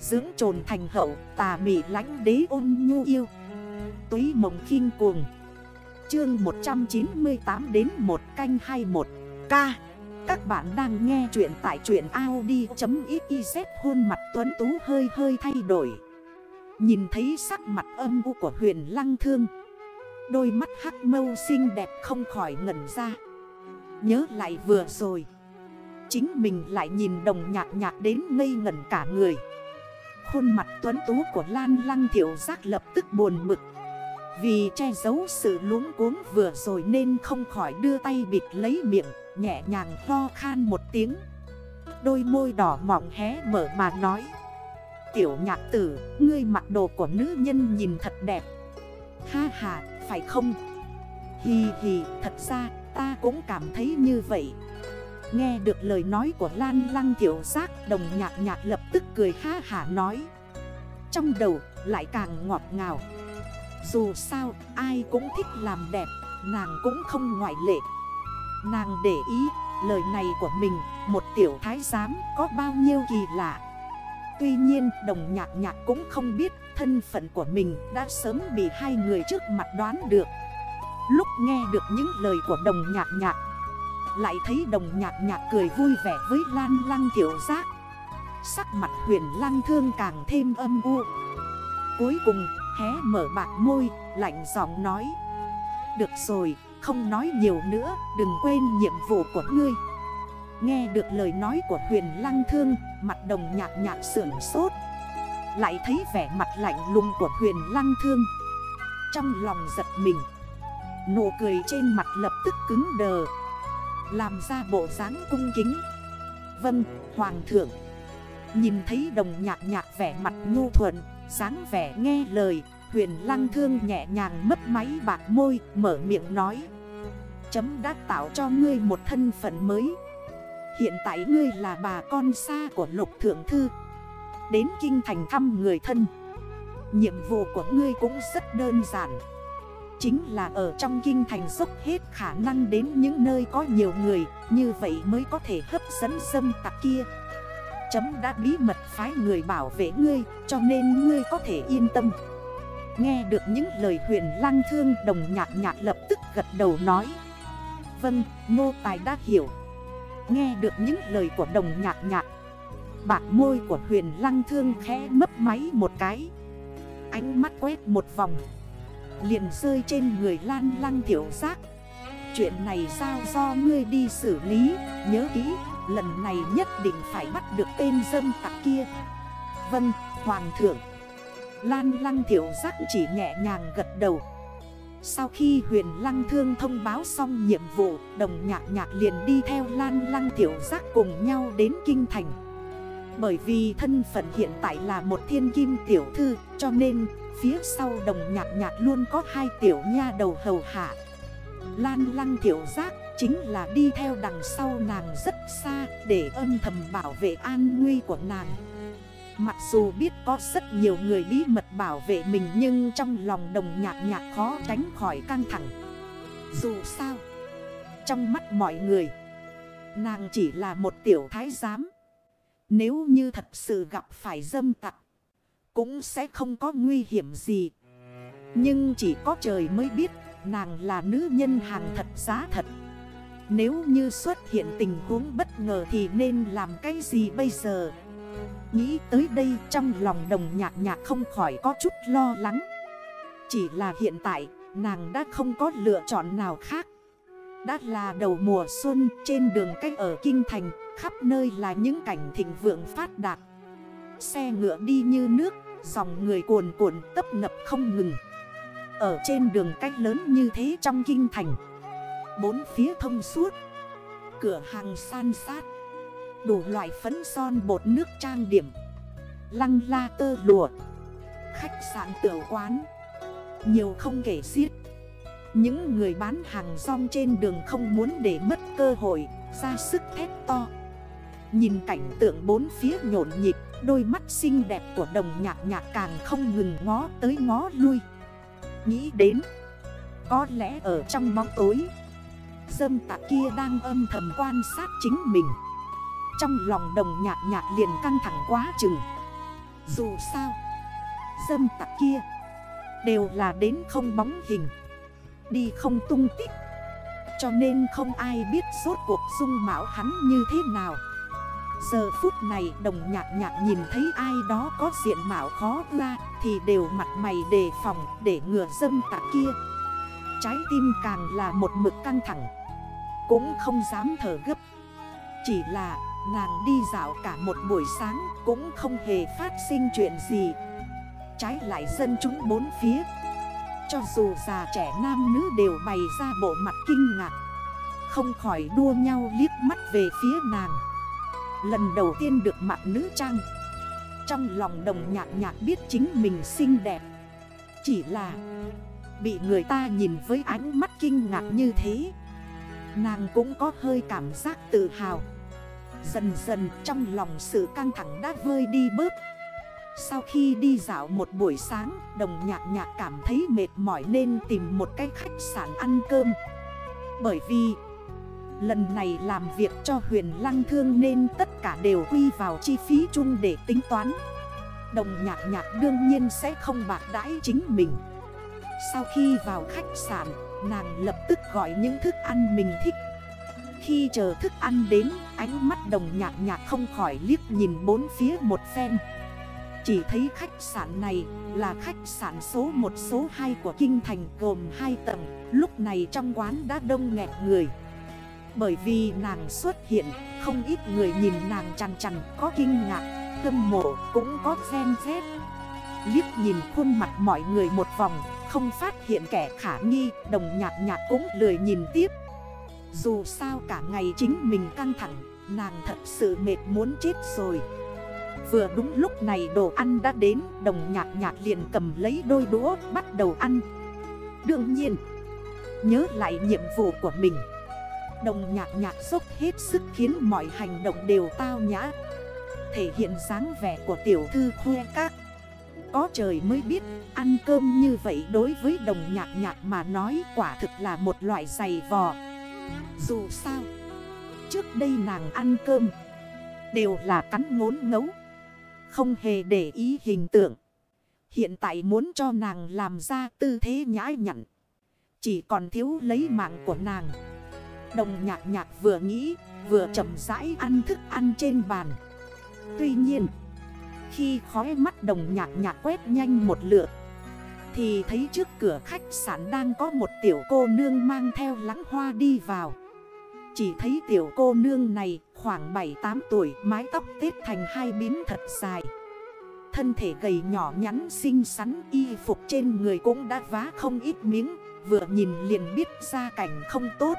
Dưỡng trồn thành hậu, tà mị lánh đế ôn nhu yêu. Túy mộng khinh cuồng. Chương 198 đến 1 canh 21 K Các bạn đang nghe chuyện tại chuyện Audi.xyz Hôn mặt tuấn tú hơi hơi thay đổi. Nhìn thấy sắc mặt âm u của huyền lăng thương. Đôi mắt hắc mâu xinh đẹp không khỏi ngẩn ra. Nhớ lại vừa rồi. Chính mình lại nhìn đồng nhạc nhạc đến ngây ngẩn cả người. Khuôn mặt tuấn tú của Lan Lăng Thiểu Giác lập tức buồn mực Vì che giấu sự luống cuống vừa rồi nên không khỏi đưa tay bịt lấy miệng Nhẹ nhàng ho khan một tiếng. Đôi môi đỏ mỏng hé mở mà nói Tiểu nhạc tử, ngươi mặc đồ của nữ nhân nhìn thật đẹp. Ha ha, phải không? Hì hì, thật ra ta cũng cảm thấy như vậy. Nghe được lời nói của Lan Lăng Tiểu Giác, Đồng nhạc nhạc lập tức cười ha hả nói. Trong đầu, lại càng ngọt ngào. Dù sao, ai cũng thích làm đẹp, Nàng cũng không ngoại lệ. Nàng để ý, lời này của mình, Một tiểu thái giám có bao nhiêu kỳ lạ. Tuy nhiên, đồng nhạc nhạc cũng không biết Thân phận của mình đã sớm bị hai người trước mặt đoán được. Lúc nghe được những lời của đồng nhạc nhạc lại thấy đồng nhạc nhạc cười vui vẻ với lan lăng tiểu giác. Sắc mặt huyền lăng thương càng thêm âm u. Cuối cùng, hé mở bạc môi, lạnh giọng nói. Được rồi, không nói nhiều nữa, đừng quên nhiệm vụ của ngươi. Nghe được lời nói của huyền lăng thương, Mặt đồng nhạc nhạc sưởng sốt. Lại thấy vẻ mặt lạnh lùng của huyền lăng thương. Trong lòng giật mình, Nụ cười trên mặt lập tức cứng đờ làm ra bộ dáng cung kính. Vâng, Hoàng thượng. Nhìn thấy đồng nhạc nhạc vẻ mặt nhu thuận dáng vẻ nghe lời Huyền lăng thương nhẹ nhàng mất máy bạc môi Mở miệng nói. Chấm đã tạo cho ngươi một thân phận mới. Hiện tại ngươi là bà con xa của lục thượng thư. Đến kinh thành thăm người thân. Nhiệm vụ của ngươi cũng rất đơn giản. Chính là ở trong kinh thành dốc hết khả năng đến những nơi có nhiều người Như vậy mới có thể hấp dẫn dâm tặc kia. Chấm đã bí mật phái người bảo vệ ngươi Cho nên ngươi có thể yên tâm. Nghe được những lời huyền lăng thương đồng nhạc nhạc lập tức gật đầu nói. Vâng, nô tài đã hiểu. Nghe được những lời của đồng nhạc nhạc Bạc môi của huyền lăng thương khẽ mấp máy một cái. Ánh mắt quét một vòng. Liền rơi trên người lan lăng tiểu giác. Chuyện này sao do ngươi đi xử lý, Nhớ kỹ, Lần này nhất định phải bắt được tên dâm tặc kia. Vâng Hoàng thượng. Lan lăng tiểu giác chỉ nhẹ nhàng gật đầu. Sau khi huyền lăng thương thông báo xong nhiệm vụ, Đồng nhạc nhạc liền đi theo lan lăng tiểu giác cùng nhau đến kinh thành. Bởi vì thân phận hiện tại là một thiên kim tiểu thư, Cho nên Phía sau đồng nhạc nhạc luôn có hai tiểu nha đầu hầu hạ. Lan lăng tiểu giác chính là đi theo đằng sau nàng rất xa Để âm thầm bảo vệ an nguy của nàng. Mặc dù biết có rất nhiều người bí mật bảo vệ mình Nhưng trong lòng đồng nhạc nhạc khó tránh khỏi căng thẳng. Dù sao, Trong mắt mọi người, Nàng chỉ là một tiểu thái giám. Nếu như thật sự gặp phải dâm tặc cũng sẽ không có nguy hiểm gì. Nhưng chỉ có trời mới biết, Nàng là nữ nhân hàng thật giá thật. Nếu như xuất hiện tình huống bất ngờ Thì nên làm cái gì bây giờ? Nghĩ tới đây trong lòng đồng nhạc nhạc không khỏi có chút lo lắng. Chỉ là hiện tại, nàng đã không có lựa chọn nào khác. Đã là đầu mùa xuân trên đường cách ở Kinh Thành, Khắp nơi là những cảnh thịnh vượng phát đạt. Xe ngựa đi như nước Dòng người cuồn cuộn tấp nập không ngừng. Ở trên đường cách lớn như thế trong kinh thành, Bốn phía thông suốt, Cửa hàng san sát, Đủ loại phấn son bột nước trang điểm, Lăng la tơ lụa, Khách sạn tiểu quán, Nhiều không kể xiết. Những người bán hàng rong trên đường không muốn để mất cơ hội, Ra sức thét to. Nhìn cảnh tượng bốn phía nhộn nhịp, Đôi mắt xinh đẹp của đồng nhạc nhạc càng không ngừng ngó tới ngó lui. Nghĩ đến, Có lẽ ở trong bóng tối, Dâm tạ kia đang âm thầm quan sát chính mình. Trong lòng đồng nhạc nhạc liền căng thẳng quá chừng. Dù sao, Dâm tạ kia Đều là đến không bóng hình, Đi không tung tích. Cho nên không ai biết suốt cuộc dung mạo hắn như thế nào. Giờ phút này đồng nhạc nhạc nhìn thấy ai đó có diện mạo khó ra Thì đều mặt mày đề phòng để ngừa dâm tạ kia. Trái tim càng là một mực căng thẳng, Cũng không dám thở gấp. Chỉ là nàng đi dạo cả một buổi sáng Cũng không hề phát sinh chuyện gì. Trái lại dân chúng bốn phía, Cho dù già trẻ nam nữ đều bày ra bộ mặt kinh ngạc, Không khỏi đua nhau liếc mắt về phía nàng. Lần đầu tiên được mặt nữ trang. Trong lòng đồng nhạc nhạc biết chính mình xinh đẹp. Chỉ là Bị người ta nhìn với ánh mắt kinh ngạc như thế, Nàng cũng có hơi cảm giác tự hào. Dần dần trong lòng sự căng thẳng đã vơi đi bớt. Sau khi đi dạo một buổi sáng, Đồng nhạc nhạc cảm thấy mệt mỏi nên tìm một cái khách sạn ăn cơm. Bởi vì Lần này làm việc cho huyền lăng thương nên tất cả đều quy vào chi phí chung để tính toán. Đồng nhạc nhạc đương nhiên sẽ không bạc đãi chính mình. Sau khi vào khách sạn, nàng lập tức gọi những thức ăn mình thích. Khi chờ thức ăn đến, ánh mắt đồng nhạc nhạc không khỏi liếc nhìn bốn phía một phen. Chỉ thấy khách sạn này là khách sạn số 1 số 2 của Kinh Thành gồm 2 tầng. Lúc này trong quán đã đông nghẹt người bởi vì nàng xuất hiện, Không ít người nhìn nàng chằn chằn Có kinh ngạc, Hâm mộ cũng có ghen ghét. Liếc nhìn khuôn mặt mọi người một vòng, Không phát hiện kẻ khả nghi, Đồng nhạc nhạc cũng lười nhìn tiếp. Dù sao cả ngày chính mình căng thẳng, Nàng thật sự mệt muốn chết rồi. Vừa đúng lúc này đồ ăn đã đến, Đồng nhạc nhạc liền cầm lấy đôi đũa bắt đầu ăn. Đương nhiên, Nhớ lại nhiệm vụ của mình. Đồng nhạc nhạc dốc hết sức khiến mọi hành động đều tao nhã. Thể hiện dáng vẻ của tiểu thư khoe các. Có trời mới biết, ăn cơm như vậy đối với đồng nhạc nhạc mà nói quả thực là một loại giày vò. Dù sao, Trước đây nàng ăn cơm Đều là cắn ngốn ngấu, Không hề để ý hình tượng. Hiện tại muốn cho nàng làm ra tư thế nhãi nhặn, Chỉ còn thiếu lấy mạng của nàng. Đồng nhạc nhạc vừa nghĩ, vừa chậm rãi ăn thức ăn trên bàn. Tuy nhiên, Khi khói mắt đồng nhạc nhạc quét nhanh một lượt, Thì thấy trước cửa khách sạn đang có một tiểu cô nương mang theo lắng hoa đi vào. Chỉ thấy tiểu cô nương này khoảng 7-8 tuổi, Mái tóc tết thành hai bím thật dài. Thân thể gầy nhỏ nhắn xinh xắn, Y phục trên người cũng đã vá không ít miếng, Vừa nhìn liền biết ra cảnh không tốt.